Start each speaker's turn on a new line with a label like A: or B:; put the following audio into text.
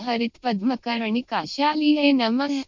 A: हरित पद्म शालीय नमः।